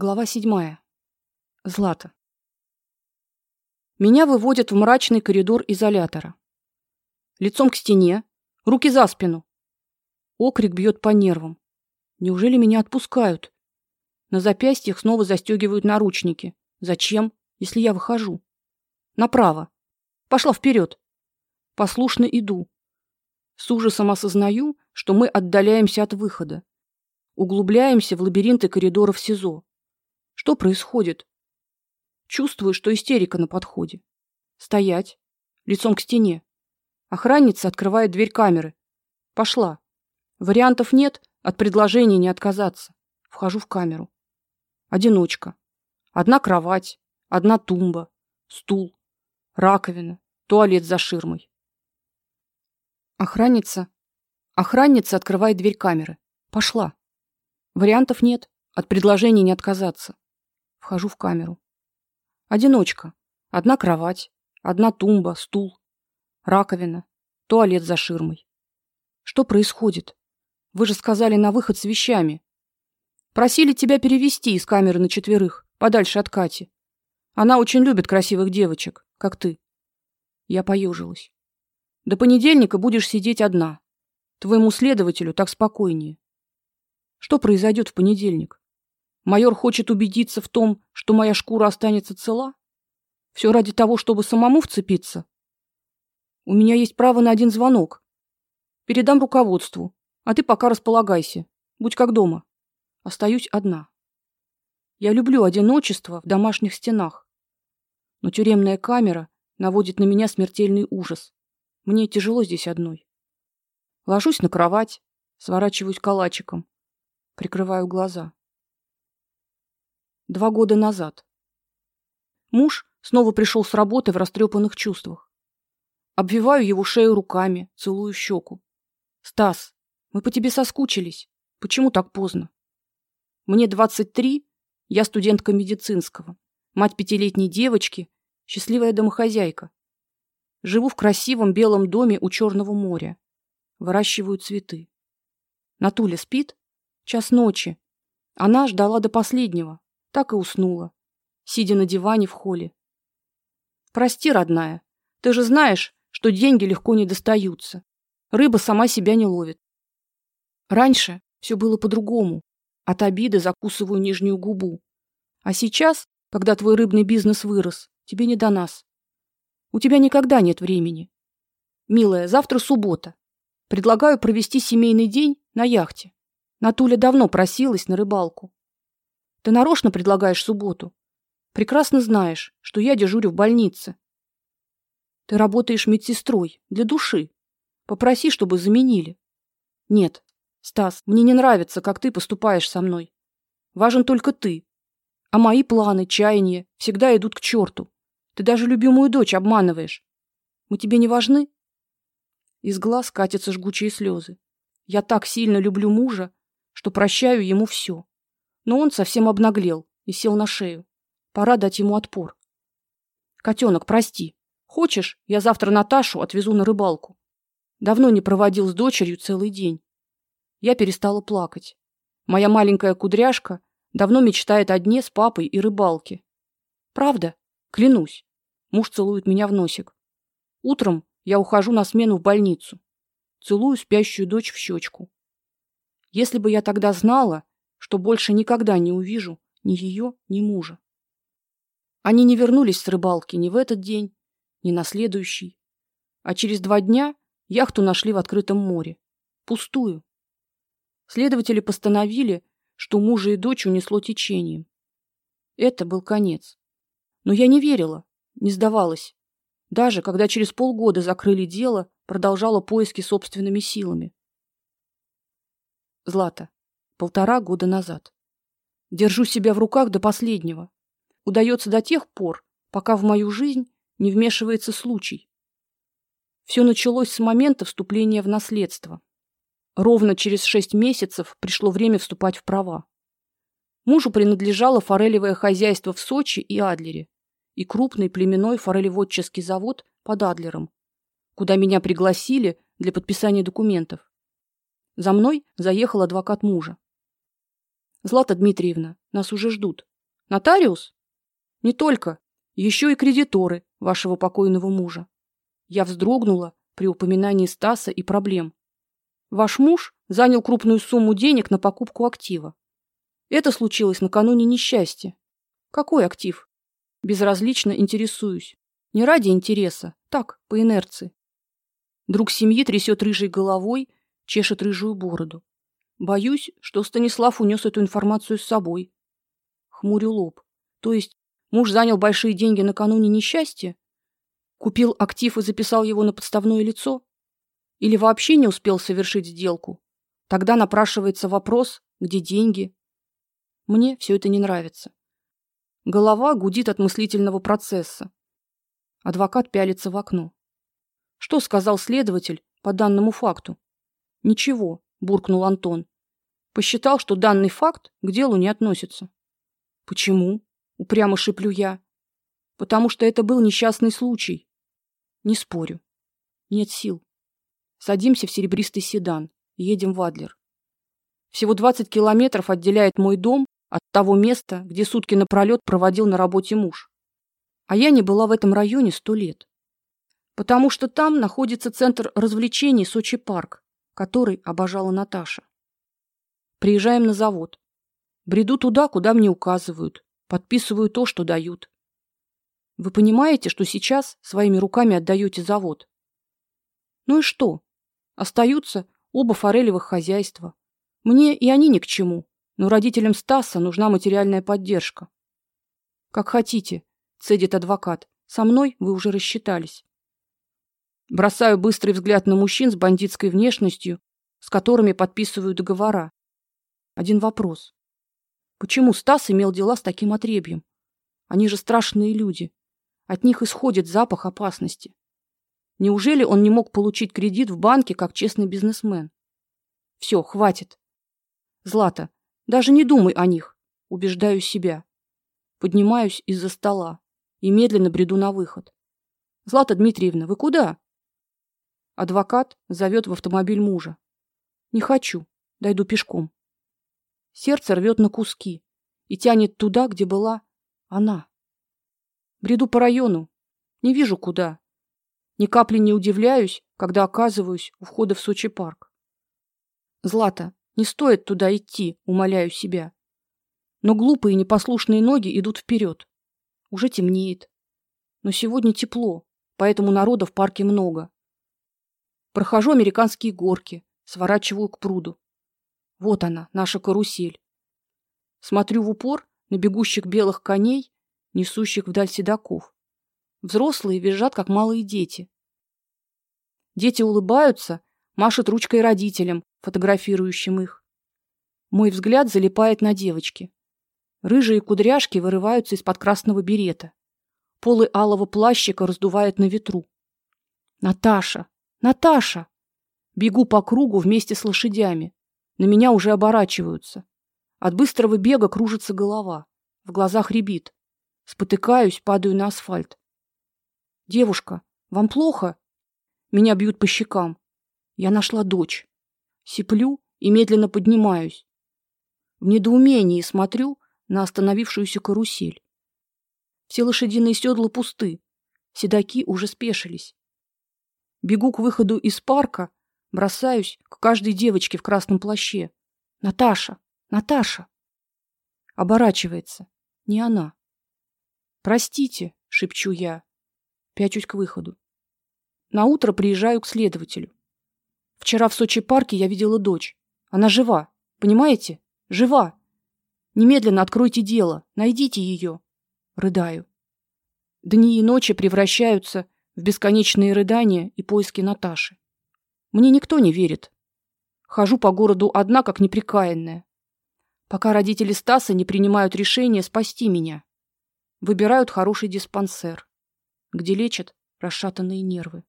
Глава седьмая. Злата. Меня выводят в мрачный коридор изолятора. Лицом к стене, руки за спину. Окрик бьет по нервам. Неужели меня отпускают? На запястьях снова застегивают наручники. Зачем, если я выхожу? Направо. Пошла вперед. Послушно иду. С ужасом осознаю, что мы отдаляемся от выхода. Углубляемся в лабиринты коридоров СИЗО. Что происходит? Чувствую, что истерика на подходе. Стоять, лицом к стене. Охранница открывает дверь камеры. Пошла. Вариантов нет, от предложения не отказаться. Вхожу в камеру. Одиночка. Одна кровать, одна тумба, стул, раковина, туалет за ширмой. Охранница. Охранница открывает дверь камеры. Пошла. Вариантов нет, от предложения не отказаться. Вхожу в камеру. Одиночка. Одна кровать, одна тумба, стул, раковина, туалет за ширмой. Что происходит? Вы же сказали на выход с вещами. Просили тебя перевести из камеры на четверых, подальше от Кати. Она очень любит красивых девочек, как ты. Я поежилась. До понедельника будешь сидеть одна. Твоему следователю так спокойнее. Что произойдет в понедельник? Майор хочет убедиться в том, что моя шкура останется цела? Все ради того, чтобы самому вцепиться? У меня есть право на один звонок. Передам руководству, а ты пока располагайся. Будь как дома. Остаюсь одна. Я люблю одиночество в домашних стенах. Но тюремная камера наводит на меня смертельный ужас. Мне тяжело здесь одной. Ложусь на кровать, сворачиваюсь калачиком, прикрываю глаза. Два года назад. Муж снова пришел с работы в растрепанных чувствах. Обвиваю его шею руками, целую щеку. Стас, мы по тебе соскучились. Почему так поздно? Мне 23, я студентка медицинского, мать пятилетней девочки, счастливая домохозяйка. Живу в красивом белом доме у Черного моря. Выращиваю цветы. Натуля спит? Час ночи. Она ждала до последнего, так и уснула, сидя на диване в холле. Прости, родная. Ты же знаешь, что деньги легко не достаются. Рыба сама себя не ловит. Раньше все было по-другому. От обиды закусываю нижнюю губу. А сейчас, когда твой рыбный бизнес вырос, тебе не до нас. У тебя никогда нет времени. Милая, завтра суббота. Предлагаю провести семейный день на яхте. Натуля давно просилась на рыбалку. Ты нарочно предлагаешь субботу. Прекрасно знаешь, что я дежурю в больнице. Ты работаешь медсестрой для души. Попроси, чтобы заменили. Нет. Стас, мне не нравится, как ты поступаешь со мной. Важен только ты. А мои планы, чаяния всегда идут к черту. Ты даже любимую дочь обманываешь. Мы тебе не важны? Из глаз катятся жгучие слезы. Я так сильно люблю мужа, что прощаю ему все. Но он совсем обнаглел и сел на шею. Пора дать ему отпор. Котенок, прости. Хочешь, я завтра Наташу отвезу на рыбалку? Давно не проводил с дочерью целый день. Я перестала плакать. Моя маленькая кудряшка давно мечтает о дне с папой и рыбалке. Правда? Клянусь. Муж целует меня в носик. Утром я ухожу на смену в больницу. Целую спящую дочь в щечку. Если бы я тогда знала, что больше никогда не увижу ни ее, ни мужа. Они не вернулись с рыбалки ни в этот день, ни на следующий. А через два дня яхту нашли в открытом море, пустую. Следователи постановили, что мужа и дочь унесло течением. Это был конец. Но я не верила, не сдавалась. Даже когда через полгода закрыли дело, продолжала поиски собственными силами. Злата полтора года назад. Держу себя в руках до последнего. Удается до тех пор, пока в мою жизнь не вмешивается случай. Все началось с момента вступления в наследство. Ровно через шесть месяцев пришло время вступать в права. Мужу принадлежало форелевое хозяйство в Сочи и Адлере и крупный племенной форелеводческий завод под Адлером, куда меня пригласили для подписания документов. За мной заехал адвокат мужа. Злата Дмитриевна, нас уже ждут. Нотариус? Не только, еще и кредиторы вашего покойного мужа. Я вздрогнула при упоминании Стаса и проблем. Ваш муж занял крупную сумму денег на покупку актива. Это случилось накануне несчастья. Какой актив? Безразлично интересуюсь. Не ради интереса, так, по инерции. Друг семьи трясет рыжей головой, чешет рыжую бороду. Боюсь, что Станислав унес эту информацию с собой. Хмурю лоб. То есть муж занял большие деньги накануне несчастья? Купил актив и записал его на подставное лицо? Или вообще не успел совершить сделку? Тогда напрашивается вопрос, где деньги? Мне все это не нравится. Голова гудит от мыслительного процесса. Адвокат пялится в окно. Что сказал следователь по данному факту? Ничего, буркнул Антон. Посчитал, что данный факт к делу не относится. Почему? упрямо шиплю я. Потому что это был несчастный случай. Не спорю. Нет сил. Садимся в серебристый седан, едем в Адлер. Всего 20 километров отделяет мой дом от того места, где сутки напролет проводил на работе муж. А я не была в этом районе сто лет. Потому что там находится центр развлечений Сочи парк, который обожала Наташа. Приезжаем на завод. Бреду туда, куда мне указывают, подписываю то, что дают. Вы понимаете, что сейчас своими руками отдаете завод? Ну и что? Остаются оба форелевых хозяйства. Мне и они ни к чему, но родителям Стаса нужна материальная поддержка. Как хотите, цедит адвокат. Со мной вы уже рассчитались. Бросаю быстрый взгляд на мужчин с бандитской внешностью, с которыми подписываю договора. Один вопрос. Почему Стас имел дела с таким отребьем? Они же страшные люди. От них исходит запах опасности. Неужели он не мог получить кредит в банке как честный бизнесмен? Все, хватит. Злата, даже не думай о них, убеждаю себя. Поднимаюсь из-за стола и медленно бреду на выход. Злата Дмитриевна, вы куда? Адвокат зовет в автомобиль мужа. Не хочу, дойду пешком. Сердце рвет на куски и тянет туда, где была она. Бреду по району, не вижу куда. Ни капли не удивляюсь, когда оказываюсь у входа в Сочи парк. Злата, не стоит туда идти, умоляю себя. Но глупые непослушные ноги идут вперед. Уже темнеет. Но сегодня тепло, поэтому народа в парке много. Прохожу американские горки, сворачиваю к пруду. Вот она, наша карусель. Смотрю в упор на бегущих белых коней, несущих вдаль седаков. Взрослые визжат, как малые дети. Дети улыбаются, машут ручкой родителям, фотографирующим их. Мой взгляд залипает на девочке. Рыжие кудряшки вырываются из-под красного берета. Полы алого плащика раздувает на ветру. Наташа, Наташа. Бегу по кругу вместе с лошадями. На меня уже оборачиваются. От быстрого бега кружится голова, в глазах рябит. Спотыкаюсь, падаю на асфальт. Девушка, вам плохо? Меня бьют по щекам. Я нашла дочь. Сиплю и медленно поднимаюсь. В недоумении смотрю на остановившуюся карусель. Все лошадиные седла пусты. Седаки уже спешились. Бегу к выходу из парка, бросаюсь к каждой девочке в красном плаще. Наташа, Наташа. Оборачивается. Не она. Простите, шепчу я пячусь к выходу. На утро приезжаю к следователю. Вчера в Сочи парке я видела дочь. Она жива. Понимаете? Жива. Немедленно откройте дело, найдите ее. Рыдаю. Дни и ночи превращаются в бесконечные рыдания и поиски Наташи. Мне никто не верит. Хожу по городу одна, как неприкаянная. Пока родители Стаса не принимают решение спасти меня. Выбирают хороший диспансер где лечат расшатанные нервы.